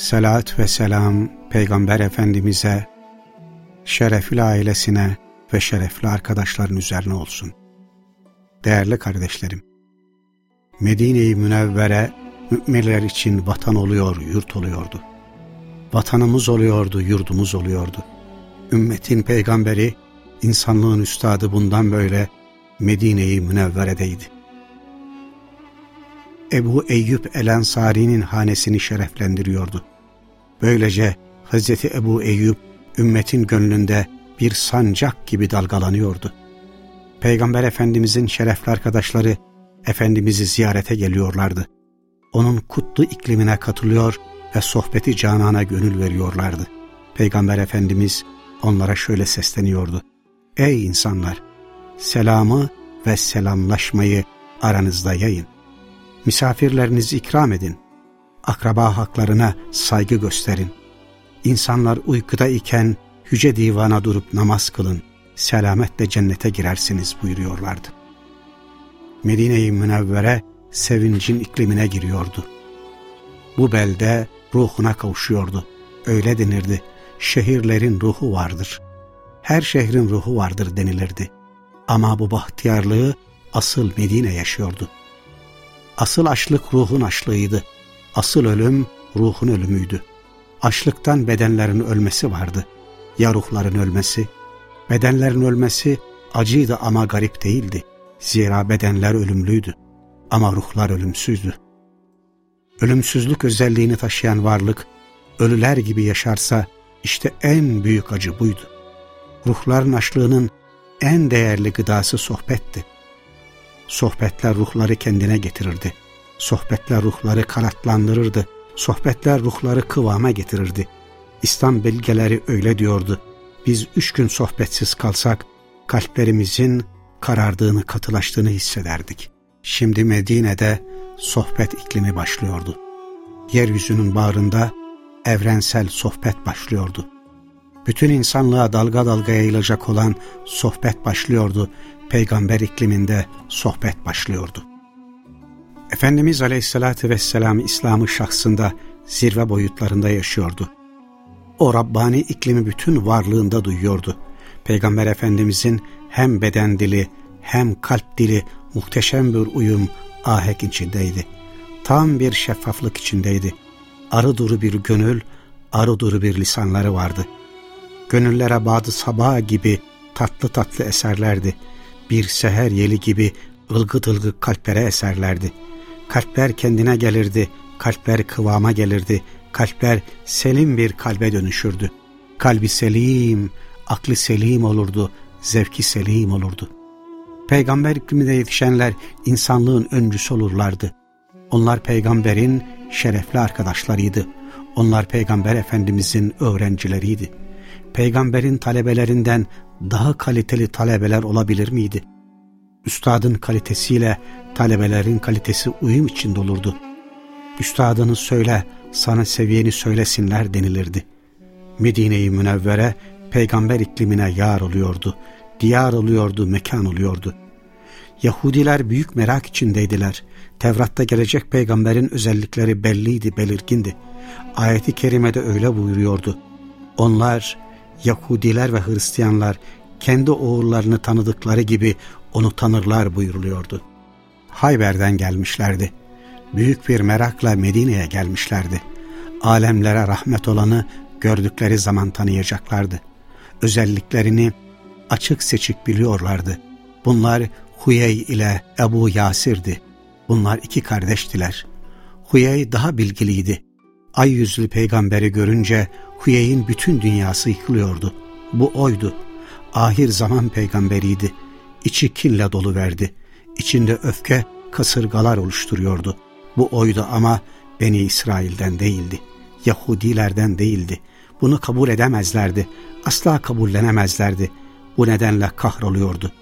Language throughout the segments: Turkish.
Salat ve selam Peygamber Efendimiz'e, şerefli ailesine ve şerefli arkadaşların üzerine olsun. Değerli kardeşlerim, Medine-i Münevvere müminler için vatan oluyor, yurt oluyordu. Vatanımız oluyordu, yurdumuz oluyordu. Ümmetin peygamberi, insanlığın üstadı bundan böyle Medine-i Münevvere'deydi. Ebu Eyyub el-Ensari'nin hanesini şereflendiriyordu. Böylece Hz. Ebu Eyyub ümmetin gönlünde bir sancak gibi dalgalanıyordu. Peygamber Efendimizin şerefli arkadaşları Efendimiz'i ziyarete geliyorlardı. Onun kutlu iklimine katılıyor ve sohbeti canana gönül veriyorlardı. Peygamber Efendimiz onlara şöyle sesleniyordu. Ey insanlar! Selamı ve selamlaşmayı aranızda yayın. Misafirlerinizi ikram edin. Akraba haklarına saygı gösterin. İnsanlar uykuda iken yüce divana durup namaz kılın. Selametle cennete girersiniz buyuruyorlardı. Medine-i Münevvere sevincin iklimine giriyordu. Bu belde ruhuna kavuşuyordu. Öyle denirdi. Şehirlerin ruhu vardır. Her şehrin ruhu vardır denilirdi. Ama bu bahtiyarlığı asıl Medine yaşıyordu. Asıl açlık ruhun açlığıydı. Asıl ölüm ruhun ölümüydü. Açlıktan bedenlerin ölmesi vardı. Ya ruhların ölmesi? Bedenlerin ölmesi acıydı ama garip değildi. Zira bedenler ölümlüydü ama ruhlar ölümsüzdü. Ölümsüzlük özelliğini taşıyan varlık ölüler gibi yaşarsa işte en büyük acı buydu. Ruhların açlığının en değerli gıdası sohbetti. Sohbetler ruhları kendine getirirdi. Sohbetler ruhları kanatlandırırdı. Sohbetler ruhları kıvama getirirdi. İslam belgeleri öyle diyordu. Biz üç gün sohbetsiz kalsak kalplerimizin karardığını, katılaştığını hissederdik. Şimdi Medine'de sohbet iklimi başlıyordu. Yeryüzünün bağrında evrensel sohbet başlıyordu. Bütün insanlığa dalga dalga yayılacak olan sohbet başlıyordu. Peygamber ikliminde sohbet başlıyordu. Efendimiz Aleyhisselatü Vesselam İslam'ı şahsında zirve boyutlarında yaşıyordu. O Rabbani iklimi bütün varlığında duyuyordu. Peygamber Efendimizin hem beden dili hem kalp dili muhteşem bir uyum ahek içindeydi. Tam bir şeffaflık içindeydi. Arı duru bir gönül, arı duru bir lisanları vardı. Gönüllere bağdı sabah gibi tatlı tatlı eserlerdi. Bir seher yeli gibi ılgıt ılgıt kalplere eserlerdi. Kalpler kendine gelirdi, kalpler kıvama gelirdi, kalpler selim bir kalbe dönüşürdü. Kalbi selim, aklı selim olurdu, zevki selim olurdu. Peygamber ikliminde yetişenler insanlığın öncüsü olurlardı. Onlar peygamberin şerefli arkadaşlarıydı. Onlar peygamber efendimizin öğrencileriydi. Peygamberin talebelerinden daha kaliteli talebeler olabilir miydi? Üstadın kalitesiyle talebelerin kalitesi uyum içinde olurdu. Üstadını söyle, sana seviyeni söylesinler denilirdi. Medine-i Münevvere peygamber iklimine yar oluyordu, diyar oluyordu, mekan oluyordu. Yahudiler büyük merak içindeydiler. Tevrat'ta gelecek peygamberin özellikleri belliydi, belirgindi. Ayeti kerimede öyle buyuruyordu. Onlar, Yahudiler ve Hristiyanlar kendi oğullarını tanıdıkları gibi onu tanırlar buyuruluyordu. Hayber'den gelmişlerdi. Büyük bir merakla Medine'ye gelmişlerdi. Alemlere rahmet olanı gördükleri zaman tanıyacaklardı. Özelliklerini açık seçik biliyorlardı. Bunlar Huyey ile Ebu Yasir'di. Bunlar iki kardeştiler. Huyey daha bilgiliydi. Ay yüzlü peygamberi görünce Huyey'in bütün dünyası yıkılıyordu. Bu oydu. Ahir zaman peygamberiydi. İçi kinle dolu verdi. İçinde öfke, kasırgalar oluşturuyordu. Bu oydu ama Beni İsrail'den değildi. Yahudilerden değildi. Bunu kabul edemezlerdi. Asla kabullenemezlerdi. Bu nedenle kahroluyordu.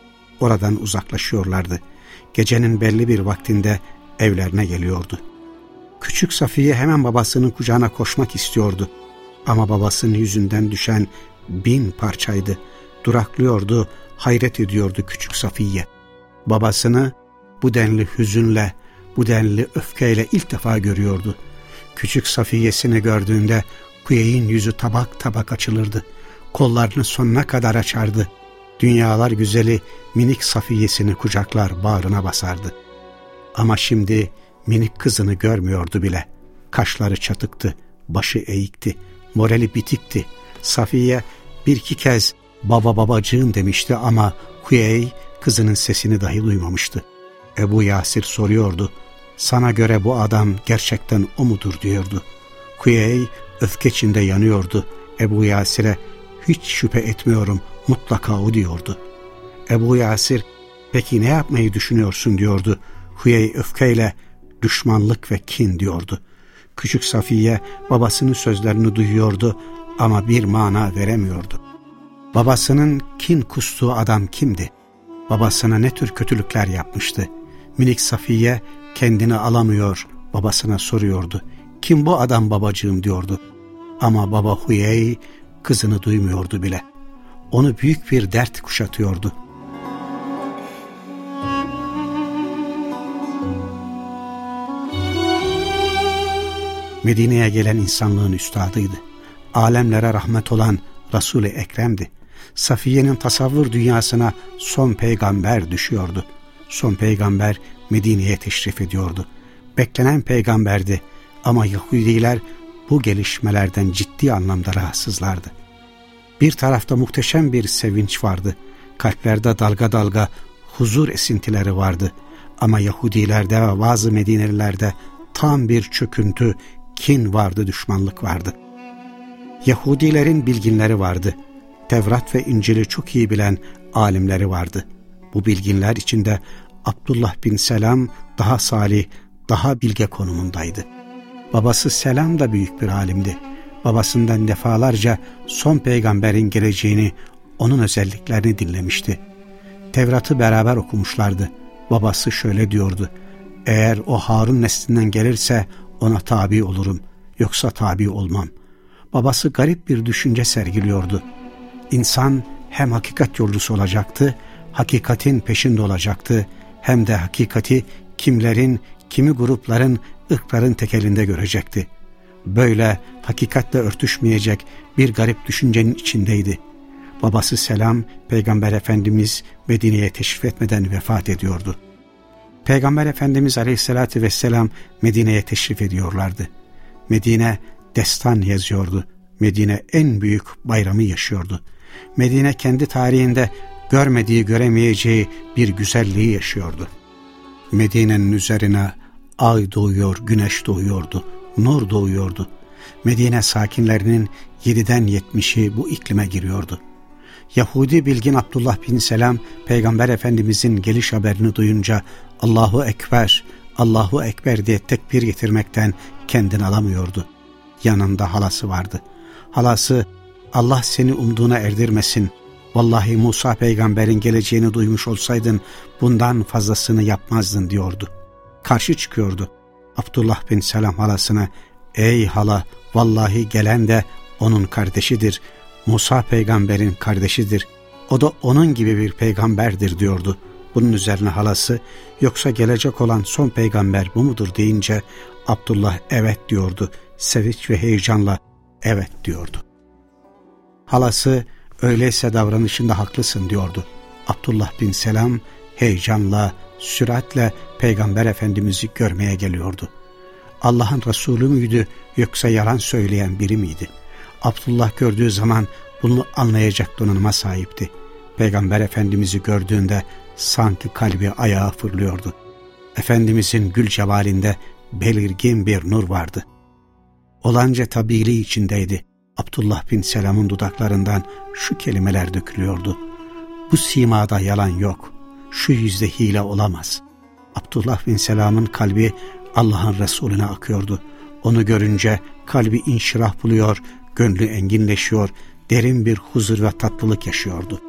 Oradan uzaklaşıyorlardı. Gecenin belli bir vaktinde evlerine geliyordu. Küçük Safiye hemen babasının kucağına koşmak istiyordu. Ama babasının yüzünden düşen bin parçaydı. Duraklıyordu, hayret ediyordu küçük Safiye. Babasını bu denli hüzünle, bu denli öfkeyle ilk defa görüyordu. Küçük Safiye'sini gördüğünde Kuyey'in yüzü tabak tabak açılırdı. Kollarını sonuna kadar açardı. Dünyalar güzeli minik Safiye'sini kucaklar bağrına basardı. Ama şimdi minik kızını görmüyordu bile. Kaşları çatıktı, başı eğikti, morali bitikti. Safiye bir iki kez baba babacığım demişti ama Kuyey kızının sesini dahi duymamıştı. Ebu Yasir soruyordu. Sana göre bu adam gerçekten o mudur diyordu. Kuyey öfke içinde yanıyordu. Ebu Yasir'e hiç şüphe etmiyorum mutlaka o diyordu. Ebu Yasir peki ne yapmayı düşünüyorsun diyordu. Kuyey öfkeyle düşmanlık ve kin diyordu. Küçük Safiye babasının sözlerini duyuyordu ama bir mana veremiyordu. Babasının kin kustuğu adam kimdi? Babasına ne tür kötülükler yapmıştı? Minik Safiye kendini alamıyor, babasına soruyordu. Kim bu adam babacığım diyordu. Ama baba Huyey kızını duymuyordu bile. Onu büyük bir dert kuşatıyordu. Medine'ye gelen insanlığın üstadıydı. Alemlere rahmet olan Resul-i Ekrem'di. Safiye'nin tasavvur dünyasına son peygamber düşüyordu. Son peygamber Medine'ye teşrif ediyordu. Beklenen peygamberdi ama Yahudiler bu gelişmelerden ciddi anlamda rahatsızlardı. Bir tarafta muhteşem bir sevinç vardı. Kalplerde dalga dalga huzur esintileri vardı. Ama Yahudilerde ve bazı Medinelilerde tam bir çöküntü, kin vardı, düşmanlık vardı. Yahudilerin bilginleri vardı. Tevrat ve İncil'i çok iyi bilen alimleri vardı. Bu bilginler içinde Abdullah bin Selam daha salih, daha bilge konumundaydı. Babası Selam da büyük bir alimdi. Babasından defalarca son peygamberin geleceğini, onun özelliklerini dinlemişti. Tevrat'ı beraber okumuşlardı. Babası şöyle diyordu. Eğer o Harun neslinden gelirse ona tabi olurum, yoksa tabi olmam. Babası garip bir düşünce sergiliyordu. İnsan hem hakikat yolcusu olacaktı, hakikatin peşinde olacaktı, hem de hakikati kimlerin, kimi grupların, ırkların tekelinde görecekti. Böyle hakikatle örtüşmeyecek bir garip düşüncenin içindeydi. Babası Selam, Peygamber Efendimiz Medine'ye teşrif etmeden vefat ediyordu. Peygamber Efendimiz Aleyhisselatü Vesselam Medine'ye teşrif ediyorlardı. Medine destan yazıyordu. Medine en büyük bayramı yaşıyordu. Medine kendi tarihinde görmediği göremeyeceği bir güzelliği yaşıyordu. Medine'nin üzerine ay doğuyor, güneş doğuyordu, nur doğuyordu. Medine sakinlerinin yediden yetmişi bu iklime giriyordu. Yahudi bilgin Abdullah bin Selam Peygamber Efendimizin geliş haberini duyunca Allahu Ekber, Allahu Ekber diye tekbir getirmekten kendini alamıyordu. Yanında halası vardı. Halası Allah seni umduğuna erdirmesin. Vallahi Musa peygamberin geleceğini duymuş olsaydın bundan fazlasını yapmazdın diyordu. Karşı çıkıyordu. Abdullah bin Selam halasına ey hala vallahi gelen de onun kardeşidir. Musa peygamberin kardeşidir. O da onun gibi bir peygamberdir diyordu. Bunun üzerine halası yoksa gelecek olan son peygamber bu mudur deyince Abdullah evet diyordu. Sevinç ve heyecanla evet diyordu. Halası öyleyse davranışında haklısın diyordu. Abdullah bin Selam heyecanla, süratle Peygamber Efendimiz'i görmeye geliyordu. Allah'ın Resulü müydü yoksa yalan söyleyen biri miydi? Abdullah gördüğü zaman bunu anlayacak donanıma sahipti. Peygamber Efendimiz'i gördüğünde sanki kalbi ayağa fırlıyordu. Efendimizin gül cemalinde belirgin bir nur vardı. Olanca tabiri içindeydi. Abdullah bin Selam'ın dudaklarından şu kelimeler dökülüyordu. Bu simada yalan yok. Şu yüzde hile olamaz. Abdullah bin Selam'ın kalbi Allah'ın Resulüne akıyordu. Onu görünce kalbi inşirah buluyor, gönlü enginleşiyor, derin bir huzur ve tatlılık yaşıyordu.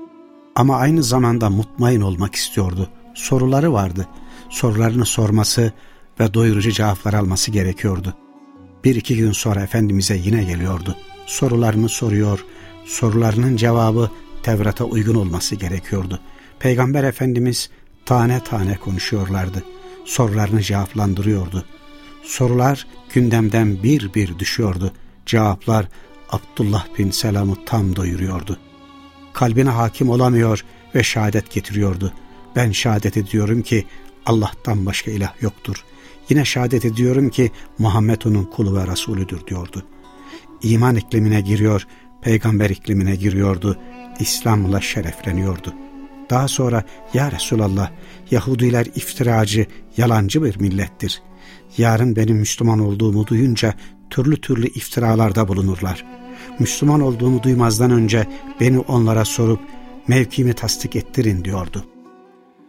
Ama aynı zamanda mutmain olmak istiyordu. Soruları vardı. Sorularını sorması ve doyurucu cevaplar alması gerekiyordu. Bir iki gün sonra Efendimiz'e yine geliyordu. Sorularını soruyor, sorularının cevabı Tevrat'a uygun olması gerekiyordu. Peygamber Efendimiz tane tane konuşuyorlardı. Sorularını cevaplandırıyordu. Sorular gündemden bir bir düşüyordu. Cevaplar Abdullah bin Selam'ı tam doyuruyordu. Kalbine hakim olamıyor ve şehadet getiriyordu. Ben şehadet ediyorum ki Allah'tan başka ilah yoktur. Yine şehadet ediyorum ki Muhammed onun kulu ve Resulüdür diyordu. İman iklimine giriyor, peygamber iklimine giriyordu, İslam'la şerefleniyordu. Daha sonra ya Resulallah Yahudiler iftiracı, yalancı bir millettir. Yarın benim Müslüman olduğumu duyunca türlü türlü iftiralarda bulunurlar. Müslüman olduğumu duymazdan önce beni onlara sorup mevkimi tasdik ettirin diyordu.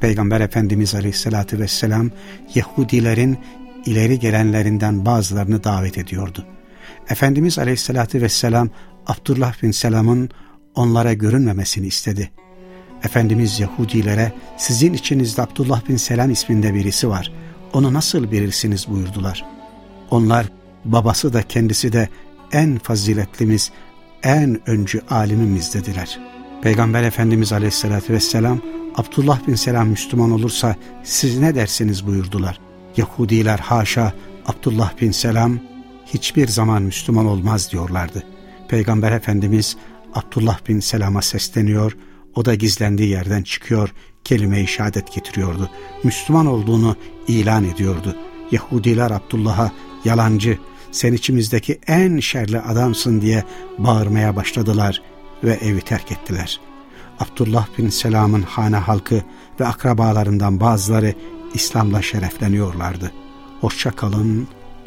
Peygamber Efendimiz Aleyhisselatü Vesselam Yahudilerin ileri gelenlerinden bazılarını davet ediyordu. Efendimiz Aleyhisselatü Vesselam Abdullah bin Selam'ın onlara görünmemesini istedi. Efendimiz Yahudilere sizin içinizde Abdullah bin Selam isminde birisi var. Onu nasıl bilirsiniz buyurdular. Onlar babası da kendisi de en faziletlimiz, en öncü alimimiz dediler. Peygamber Efendimiz Aleyhisselatü Vesselam Abdullah bin Selam Müslüman olursa siz ne dersiniz buyurdular. Yahudiler haşa Abdullah bin Selam hiçbir zaman Müslüman olmaz diyorlardı. Peygamber Efendimiz Abdullah bin Selam'a sesleniyor, o da gizlendiği yerden çıkıyor, kelime-i şehadet getiriyordu. Müslüman olduğunu ilan ediyordu. Yahudiler Abdullah'a yalancı, sen içimizdeki en şerli adamsın diye bağırmaya başladılar ve evi terk ettiler. Abdullah bin Selam'ın hane halkı ve akrabalarından bazıları İslam'la şerefleniyorlardı. Hoşça kalın,